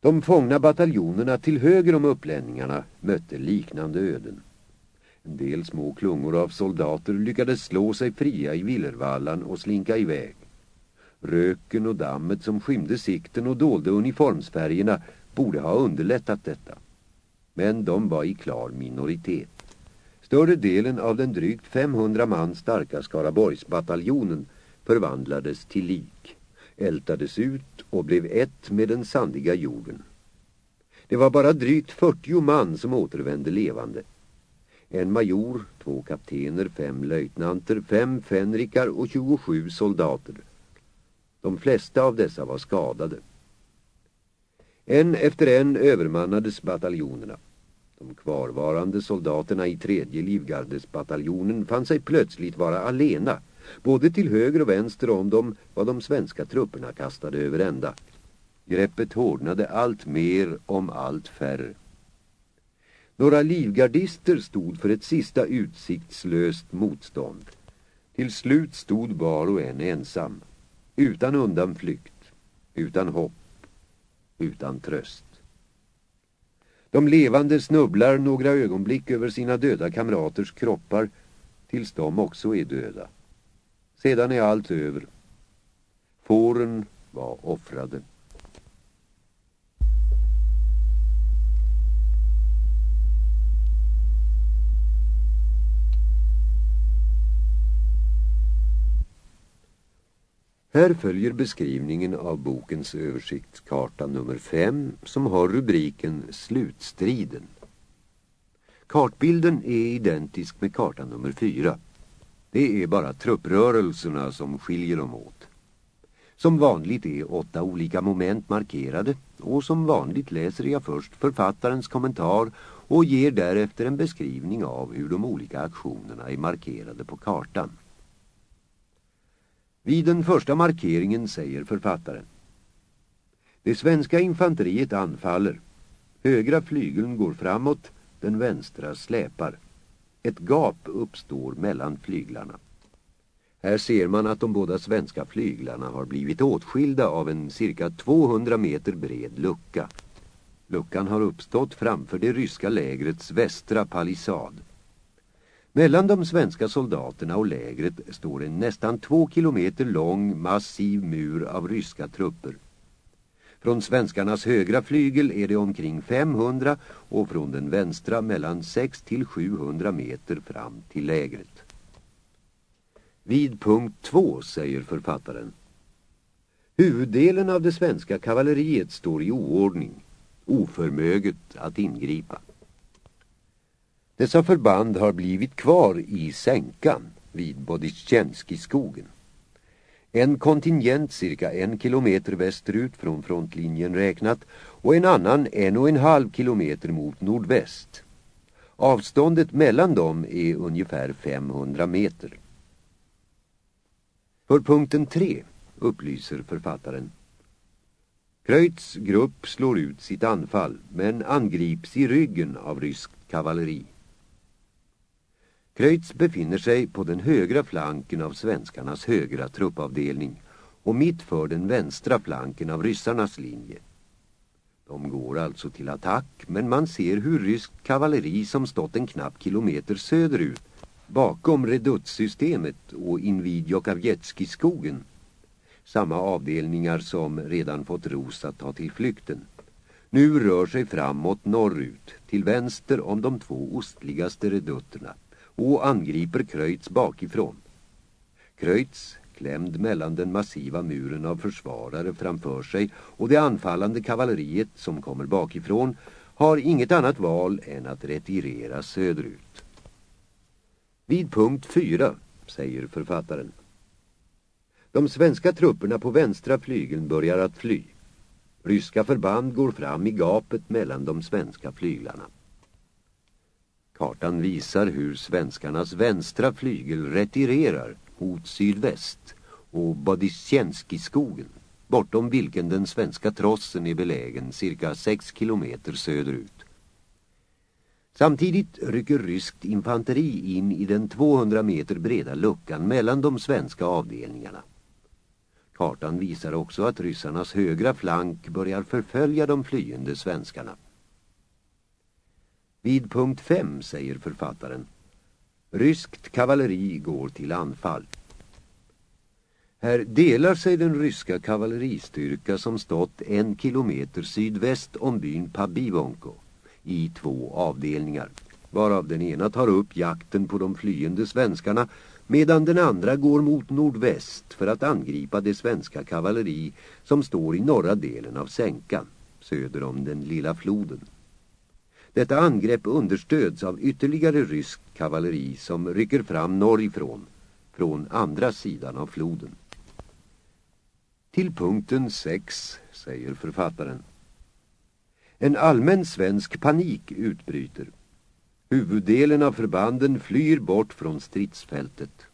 De fångna bataljonerna till höger om upplänningarna mötte liknande öden. En del små klungor av soldater lyckades slå sig fria i Villervallan och slinka iväg. Röken och dammet som skymde sikten och dolde uniformsfärgerna borde ha underlättat detta. Men de var i klar minoritet. Större delen av den drygt 500 man starka Skaraborgsbataljonen förvandlades till lik, ältades ut och blev ett med den sandiga jorden. Det var bara drygt 40 man som återvände levande. En major, två kaptener, fem löjtnanter, fem fänrikar och 27 soldater. De flesta av dessa var skadade. En efter en övermannades bataljonerna. De kvarvarande soldaterna i tredje livgardesbataljonen fann sig plötsligt vara alena. Både till höger och vänster om dem var de svenska trupperna kastade över ända. Greppet hårdnade allt mer om allt färre. Några livgardister stod för ett sista utsiktslöst motstånd. Till slut stod var och en ensam. Utan undanflykt, utan hopp, utan tröst. De levande snubblar några ögonblick över sina döda kamraters kroppar tills de också är döda. Sedan är allt över. Fåren var offrade. Här följer beskrivningen av bokens översiktskarta nummer 5 som har rubriken Slutstriden. Kartbilden är identisk med karta nummer 4. Det är bara trupprörelserna som skiljer dem åt. Som vanligt är åtta olika moment markerade och som vanligt läser jag först författarens kommentar och ger därefter en beskrivning av hur de olika aktionerna är markerade på kartan. Vid den första markeringen säger författaren. Det svenska infanteriet anfaller. Högra flygeln går framåt, den vänstra släpar. Ett gap uppstår mellan flyglarna. Här ser man att de båda svenska flyglarna har blivit åtskilda av en cirka 200 meter bred lucka. Luckan har uppstått framför det ryska lägrets västra palissad. Mellan de svenska soldaterna och lägret står en nästan två kilometer lång massiv mur av ryska trupper. Från svenskarnas högra flygel är det omkring 500 och från den vänstra mellan 6 till 700 meter fram till lägret. Vid punkt 2 säger författaren. Huvuddelen av det svenska kavalleriet står i oordning, oförmöget att ingripa. Dessa förband har blivit kvar i sänkan vid Bodistjenskiskogen. En kontingent cirka en kilometer västerut från frontlinjen räknat och en annan en och en halv kilometer mot nordväst. Avståndet mellan dem är ungefär 500 meter. För punkten 3 upplyser författaren. Kreutz grupp slår ut sitt anfall men angrips i ryggen av ryskt kavalleri. Kreutz befinner sig på den högra flanken av svenskarnas högra truppavdelning och mitt för den vänstra flanken av ryssarnas linje. De går alltså till attack men man ser hur ryskt kavalleri som stått en knapp kilometer söderut bakom reduttsystemet och invid Jokavjetskiskogen samma avdelningar som redan fått ros att ta till flykten. Nu rör sig framåt norrut till vänster om de två ostligaste redutterna och angriper Kreutz bakifrån. Kreutz, klämd mellan den massiva muren av försvarare framför sig och det anfallande kavalleriet som kommer bakifrån, har inget annat val än att retirera söderut. Vid punkt 4, säger författaren. De svenska trupperna på vänstra flygeln börjar att fly. Ryska förband går fram i gapet mellan de svenska flyglarna. Kartan visar hur svenskarnas vänstra flygel retirerar mot sydväst och Bodistjenskiskogen, bortom vilken den svenska trossen är belägen cirka 6 kilometer söderut. Samtidigt rycker ryskt infanteri in i den 200 meter breda luckan mellan de svenska avdelningarna. Kartan visar också att ryssarnas högra flank börjar förfölja de flyende svenskarna. Vid punkt 5 säger författaren Ryskt kavalleri går till anfall. Här delar sig den ryska kavalleristyrka som stått en kilometer sydväst om byn Pabivonko i två avdelningar, varav den ena tar upp jakten på de flyende svenskarna medan den andra går mot nordväst för att angripa det svenska kavalleri som står i norra delen av sänkan, söder om den lilla floden. Detta angrepp understöds av ytterligare rysk kavalleri som rycker fram norrifrån, från andra sidan av floden. Till punkten 6, säger författaren. En allmän svensk panik utbryter. Huvuddelen av förbanden flyr bort från stridsfältet.